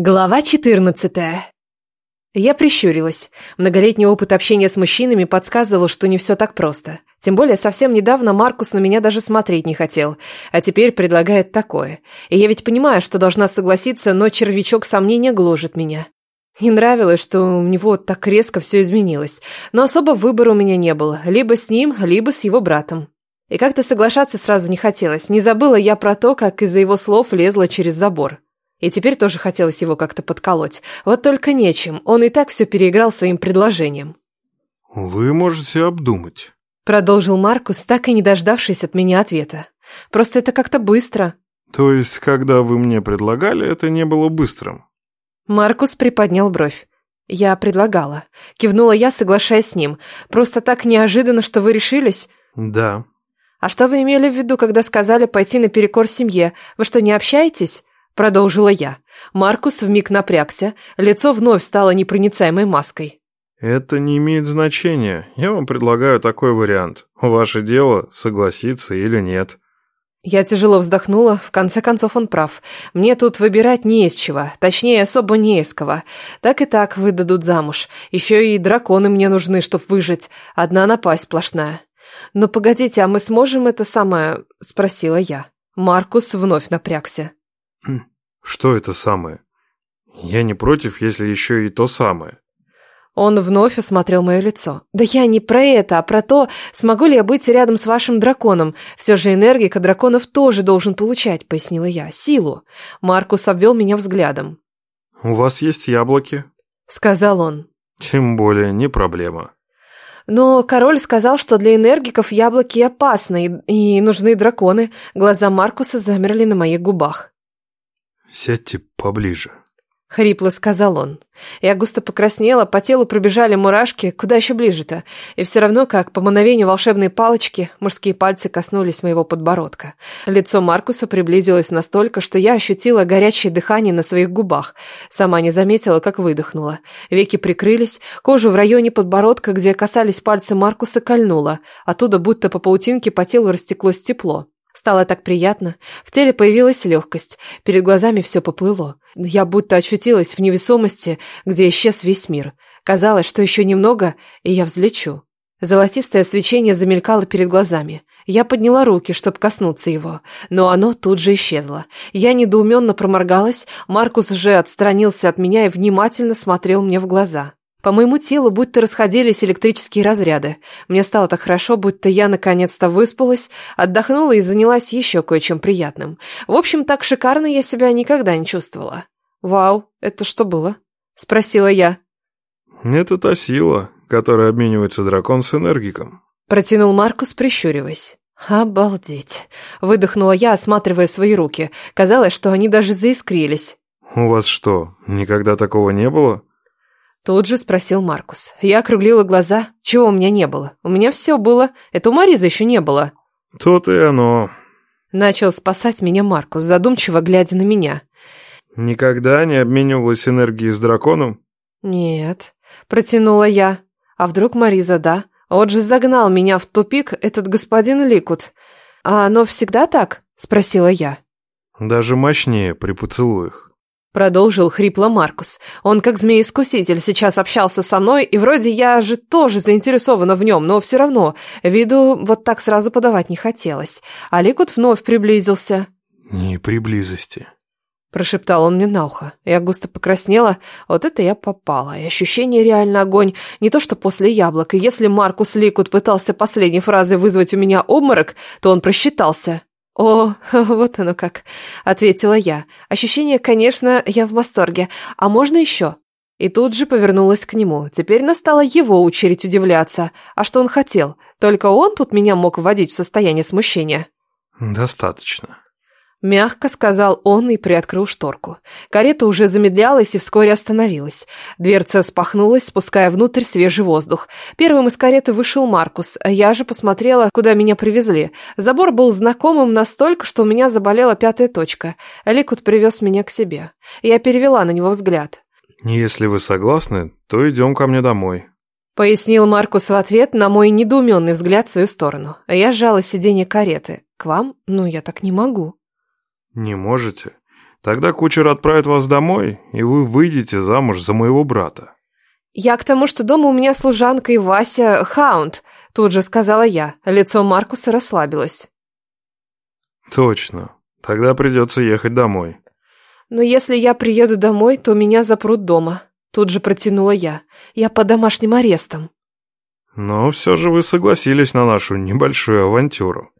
Глава 14. Я прищурилась. Многолетний опыт общения с мужчинами подсказывал, что не все так просто. Тем более совсем недавно Маркус на меня даже смотреть не хотел, а теперь предлагает такое. И я ведь понимаю, что должна согласиться, но червячок сомнения гложет меня. Не нравилось, что у него так резко все изменилось, но особо выбора у меня не было, либо с ним, либо с его братом. И как-то соглашаться сразу не хотелось, не забыла я про то, как из-за его слов лезла через забор. И теперь тоже хотелось его как-то подколоть. Вот только нечем, он и так все переиграл своим предложением. «Вы можете обдумать», — продолжил Маркус, так и не дождавшись от меня ответа. «Просто это как-то быстро». «То есть, когда вы мне предлагали, это не было быстрым?» Маркус приподнял бровь. «Я предлагала». Кивнула я, соглашаясь с ним. «Просто так неожиданно, что вы решились?» «Да». «А что вы имели в виду, когда сказали пойти наперекор семье? Вы что, не общаетесь?» Продолжила я. Маркус вмиг напрягся, лицо вновь стало непроницаемой маской. «Это не имеет значения. Я вам предлагаю такой вариант. Ваше дело, согласиться или нет». Я тяжело вздохнула, в конце концов он прав. Мне тут выбирать не из чего, точнее, особо не из кого. Так и так выдадут замуж. Еще и драконы мне нужны, чтоб выжить. Одна напасть сплошная. «Но погодите, а мы сможем это самое?» – спросила я. Маркус вновь напрягся. Что это самое? Я не против, если еще и то самое. Он вновь осмотрел мое лицо. «Да я не про это, а про то, смогу ли я быть рядом с вашим драконом. Все же энергика драконов тоже должен получать», — пояснила я. «Силу». Маркус обвел меня взглядом. «У вас есть яблоки?» — сказал он. «Тем более не проблема». Но король сказал, что для энергиков яблоки опасны и нужны драконы. Глаза Маркуса замерли на моих губах. «Сядьте поближе», — хрипло сказал он. Я густо покраснела, по телу пробежали мурашки, куда еще ближе-то. И все равно, как по мановению волшебной палочки, мужские пальцы коснулись моего подбородка. Лицо Маркуса приблизилось настолько, что я ощутила горячее дыхание на своих губах. Сама не заметила, как выдохнула. Веки прикрылись, кожу в районе подбородка, где касались пальцы Маркуса, кольнула. Оттуда будто по паутинке по телу растеклось тепло. Стало так приятно. В теле появилась легкость. Перед глазами все поплыло. Я будто очутилась в невесомости, где исчез весь мир. Казалось, что еще немного, и я взлечу. Золотистое свечение замелькало перед глазами. Я подняла руки, чтобы коснуться его, но оно тут же исчезло. Я недоуменно проморгалась, Маркус уже отстранился от меня и внимательно смотрел мне в глаза. По моему телу будто расходились электрические разряды. Мне стало так хорошо, будто я наконец-то выспалась, отдохнула и занялась еще кое-чем приятным. В общем, так шикарно я себя никогда не чувствовала. «Вау, это что было?» — спросила я. «Это та сила, которой обменивается дракон с энергиком», — протянул Маркус, прищуриваясь. «Обалдеть!» — выдохнула я, осматривая свои руки. Казалось, что они даже заискрились. «У вас что, никогда такого не было?» Тут же спросил Маркус. Я округлила глаза. Чего у меня не было? У меня все было. Это у Маризы еще не было. То-то и оно. Начал спасать меня Маркус, задумчиво глядя на меня. Никогда не обменивалась энергией с драконом? Нет. Протянула я. А вдруг Мариза, да? Вот же загнал меня в тупик этот господин Ликут. А оно всегда так? Спросила я. Даже мощнее при поцелуях. Продолжил хрипло Маркус. Он как змей-искуситель сейчас общался со мной, и вроде я же тоже заинтересована в нем, но все равно виду вот так сразу подавать не хотелось. А Ликут вновь приблизился. «Не при близости», — прошептал он мне на ухо. Я густо покраснела. Вот это я попала. И ощущение реально огонь. Не то что после яблок. И если Маркус Ликут пытался последней фразой вызвать у меня обморок, то он просчитался. «О, вот оно как», — ответила я. «Ощущение, конечно, я в восторге. А можно еще?» И тут же повернулась к нему. Теперь настала его очередь удивляться. А что он хотел? Только он тут меня мог вводить в состояние смущения. «Достаточно», Мягко сказал он и приоткрыл шторку. Карета уже замедлялась и вскоре остановилась. Дверца спахнулась, спуская внутрь свежий воздух. Первым из кареты вышел Маркус, а я же посмотрела, куда меня привезли. Забор был знакомым настолько, что у меня заболела пятая точка. Ликут привез меня к себе. Я перевела на него взгляд. «Если вы согласны, то идем ко мне домой», Пояснил Маркус в ответ на мой недоуменный взгляд в свою сторону. Я сжала сиденье кареты. «К вам? Ну, я так не могу». «Не можете? Тогда кучер отправит вас домой, и вы выйдете замуж за моего брата. Я к тому, что дома у меня служанка и Вася Хаунд, тут же сказала я. Лицо Маркуса расслабилось. Точно. Тогда придется ехать домой. Но если я приеду домой, то меня запрут дома. Тут же протянула я. Я по домашним арестам. Но все же вы согласились на нашу небольшую авантюру.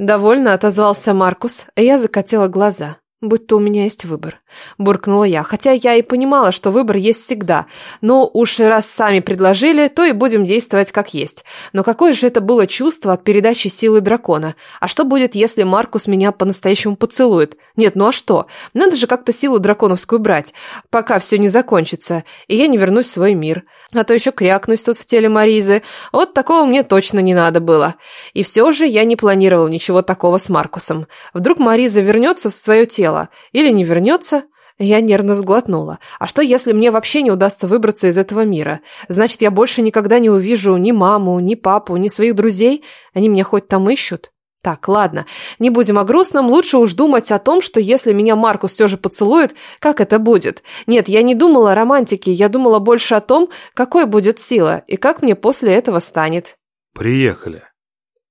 Довольно отозвался Маркус, а я закатила глаза. Будь-то у меня есть выбор. Буркнула я, хотя я и понимала, что выбор есть всегда. Но уж раз сами предложили, то и будем действовать как есть. Но какое же это было чувство от передачи силы дракона? А что будет, если Маркус меня по-настоящему поцелует? Нет, ну а что? Надо же как-то силу драконовскую брать, пока все не закончится, и я не вернусь в свой мир. А то еще крякнусь тут в теле Маризы. Вот такого мне точно не надо было. И все же я не планировал ничего такого с Маркусом. Вдруг Мариза вернется в свое тело. Или не вернется? Я нервно сглотнула. А что, если мне вообще не удастся выбраться из этого мира? Значит, я больше никогда не увижу ни маму, ни папу, ни своих друзей? Они меня хоть там ищут? Так, ладно, не будем о грустном, лучше уж думать о том, что если меня Маркус все же поцелует, как это будет. Нет, я не думала о романтике, я думала больше о том, какой будет сила и как мне после этого станет. Приехали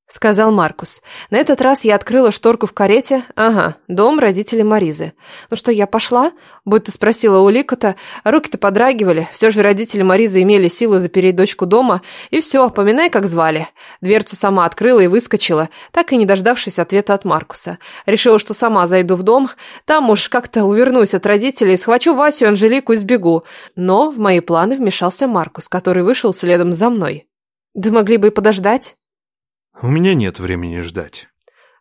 сказал Маркус. На этот раз я открыла шторку в карете. Ага, дом родителей Маризы. Ну что, я пошла? Будто спросила у Ликота. Руки-то подрагивали. Все же родители Маризы имели силу запереть дочку дома. И все, поминай, как звали. Дверцу сама открыла и выскочила, так и не дождавшись ответа от Маркуса. Решила, что сама зайду в дом. Там уж как-то увернусь от родителей, схвачу Васю и Анжелику и сбегу. Но в мои планы вмешался Маркус, который вышел следом за мной. Да могли бы и подождать. «У меня нет времени ждать».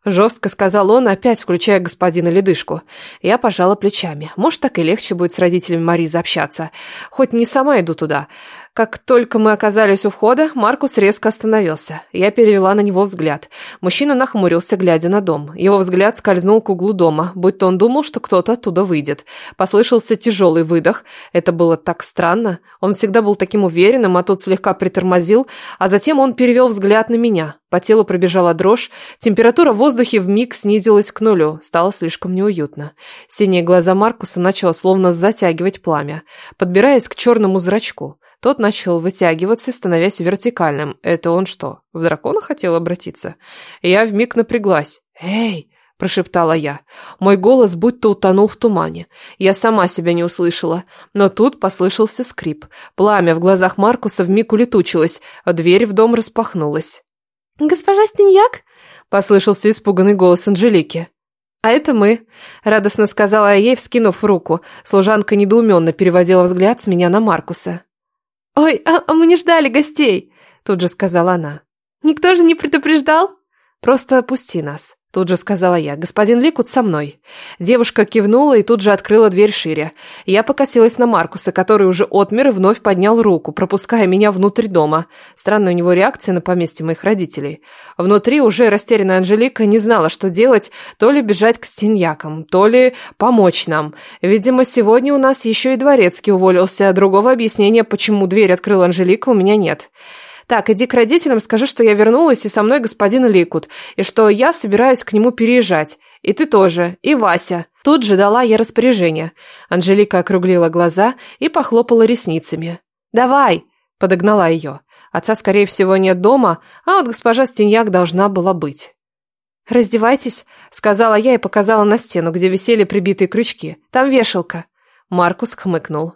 Жестко сказал он, опять включая господина Ледышку. Я пожала плечами. Может, так и легче будет с родителями Маризы общаться. Хоть не сама иду туда. Как только мы оказались у входа, Маркус резко остановился. Я перевела на него взгляд. Мужчина нахмурился, глядя на дом. Его взгляд скользнул к углу дома, будто он думал, что кто-то оттуда выйдет. Послышался тяжелый выдох. Это было так странно. Он всегда был таким уверенным, а тут слегка притормозил, а затем он перевел взгляд на меня. По телу пробежала дрожь, температура в воздухе вмиг снизилась к нулю, стало слишком неуютно. Синие глаза Маркуса начало словно затягивать пламя, подбираясь к черному зрачку. Тот начал вытягиваться, становясь вертикальным. Это он что, в дракона хотел обратиться? Я вмиг напряглась. «Эй!» – прошептала я. Мой голос будто утонул в тумане. Я сама себя не услышала. Но тут послышался скрип. Пламя в глазах Маркуса вмиг улетучилось, а дверь в дом распахнулась. «Госпожа Стеньяк?» – послышался испуганный голос Анжелики. «А это мы», – радостно сказала я ей, вскинув руку. Служанка недоуменно переводила взгляд с меня на Маркуса. «Ой, а, а мы не ждали гостей!» Тут же сказала она. «Никто же не предупреждал?» «Просто пусти нас», Тут же сказала я. «Господин Ликут со мной». Девушка кивнула и тут же открыла дверь шире. Я покосилась на Маркуса, который уже отмер и вновь поднял руку, пропуская меня внутрь дома. Странная у него реакция на поместье моих родителей. Внутри уже растерянная Анжелика не знала, что делать, то ли бежать к стеньякам, то ли помочь нам. Видимо, сегодня у нас еще и дворецкий уволился, а другого объяснения, почему дверь открыла Анжелика, у меня нет. Так, иди к родителям, скажи, что я вернулась, и со мной господин Ликут, и что я собираюсь к нему переезжать. И ты тоже, и Вася. Тут же дала я распоряжение. Анжелика округлила глаза и похлопала ресницами. «Давай!» – подогнала ее. Отца, скорее всего, нет дома, а вот госпожа Стеньяк должна была быть. «Раздевайтесь», – сказала я и показала на стену, где висели прибитые крючки. «Там вешалка». Маркус хмыкнул.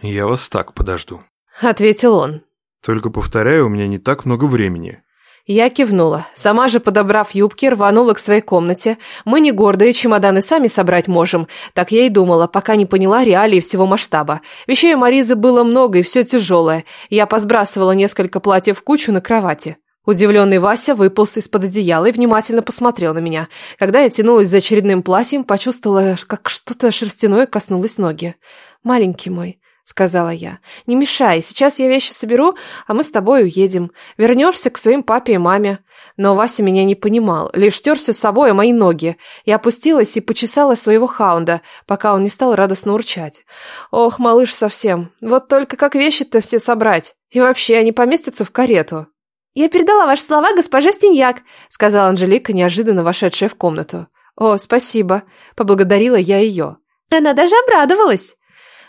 «Я вас так подожду», – ответил он. Только, повторяю, у меня не так много времени. Я кивнула. Сама же, подобрав юбки, рванула к своей комнате. Мы не гордые, чемоданы сами собрать можем. Так я и думала, пока не поняла реалии всего масштаба. Вещей у Маризы было много и все тяжелое. Я посбрасывала несколько платьев в кучу на кровати. Удивленный Вася выполз из-под одеяла и внимательно посмотрел на меня. Когда я тянулась за очередным платьем, почувствовала, как что-то шерстяное коснулось ноги. «Маленький мой, — сказала я. «Не мешай, сейчас я вещи соберу, а мы с тобой уедем. Вернешься к своим папе и маме». Но Вася меня не понимал, лишь терся с собой о мои ноги. Я опустилась и почесала своего хаунда, пока он не стал радостно урчать. «Ох, малыш совсем, вот только как вещи-то все собрать? И вообще, они поместятся в карету?» «Я передала ваши слова госпоже Стеньяк», — сказала Анжелика, неожиданно вошедшая в комнату. О, спасибо. Поблагодарила я ее. Она даже обрадовалась.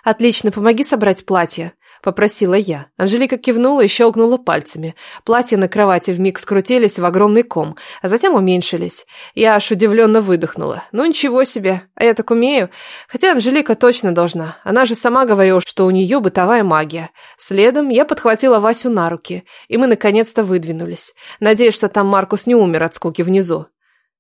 Отлично, помоги собрать платье. Попросила я. Анжелика кивнула и щелкнула пальцами. Платья на кровати вмиг скрутились в огромный ком, а затем уменьшились. Я аж удивленно выдохнула. Ну ничего себе, а я так умею. Хотя Анжелика точно должна. Она же сама говорила, что у нее бытовая магия. Следом я подхватила Васю на руки, и мы наконец-то выдвинулись. Надеюсь, что там Маркус не умер от скуки внизу.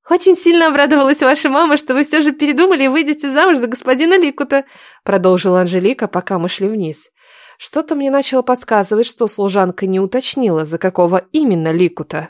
«Очень сильно обрадовалась ваша мама, что вы все же передумали и выйдете замуж за господина Ликута», продолжила Анжелика, пока мы шли вниз. Что-то мне начало подсказывать, что служанка не уточнила, за какого именно Ликута.